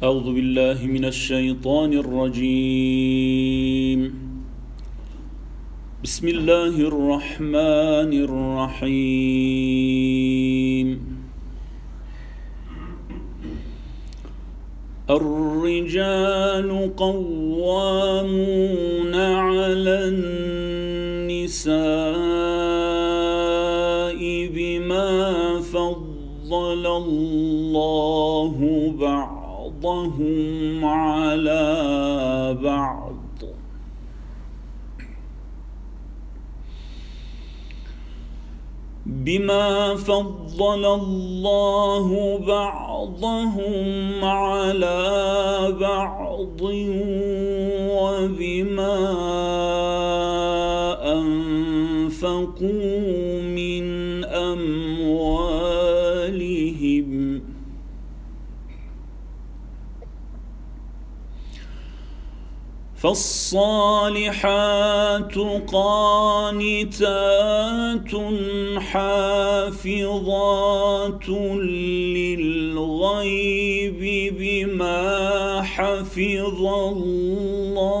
أعوذ بالله من الشيطان الرجيم. بسم الله الرحمن الرحيم. الرجال قوامون على النساء بما فضل الله بعض بعضهم على بعض. بما فضل الله بعضهم على بعض وبما فالصالحات قانتات حافظات للغيب بما حفظ الله.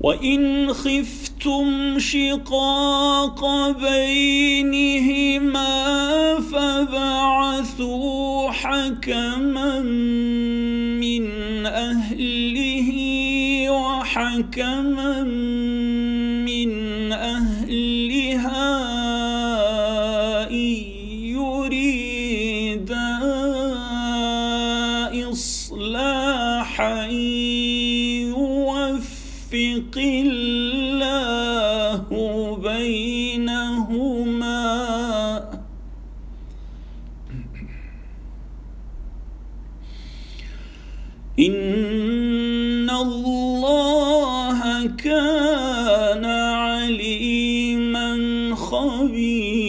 وإن خفتم شقاق بينهما فبعثوا حكما من أهله وحكما من أهلها إن يريدا إصلاحا يوفق الله بينهما. إن الله كان عليما خبيرا.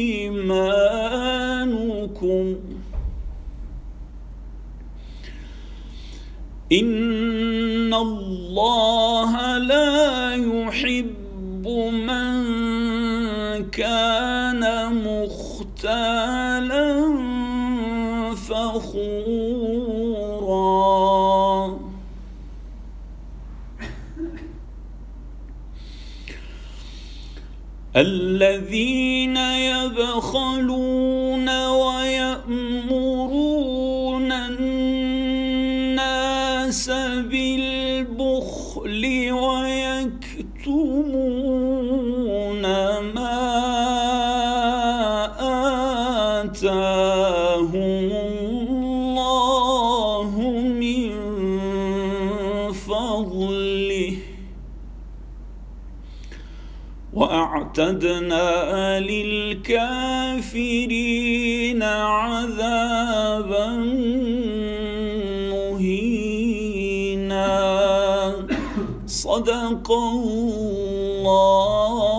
أيمانكم. إن الله لا يحب من كان مختالا الذين يبخلون ويأمرون الناس بالبخل ويكتمون وأعتدنا للكافرين عذابا مهينا. صدق الله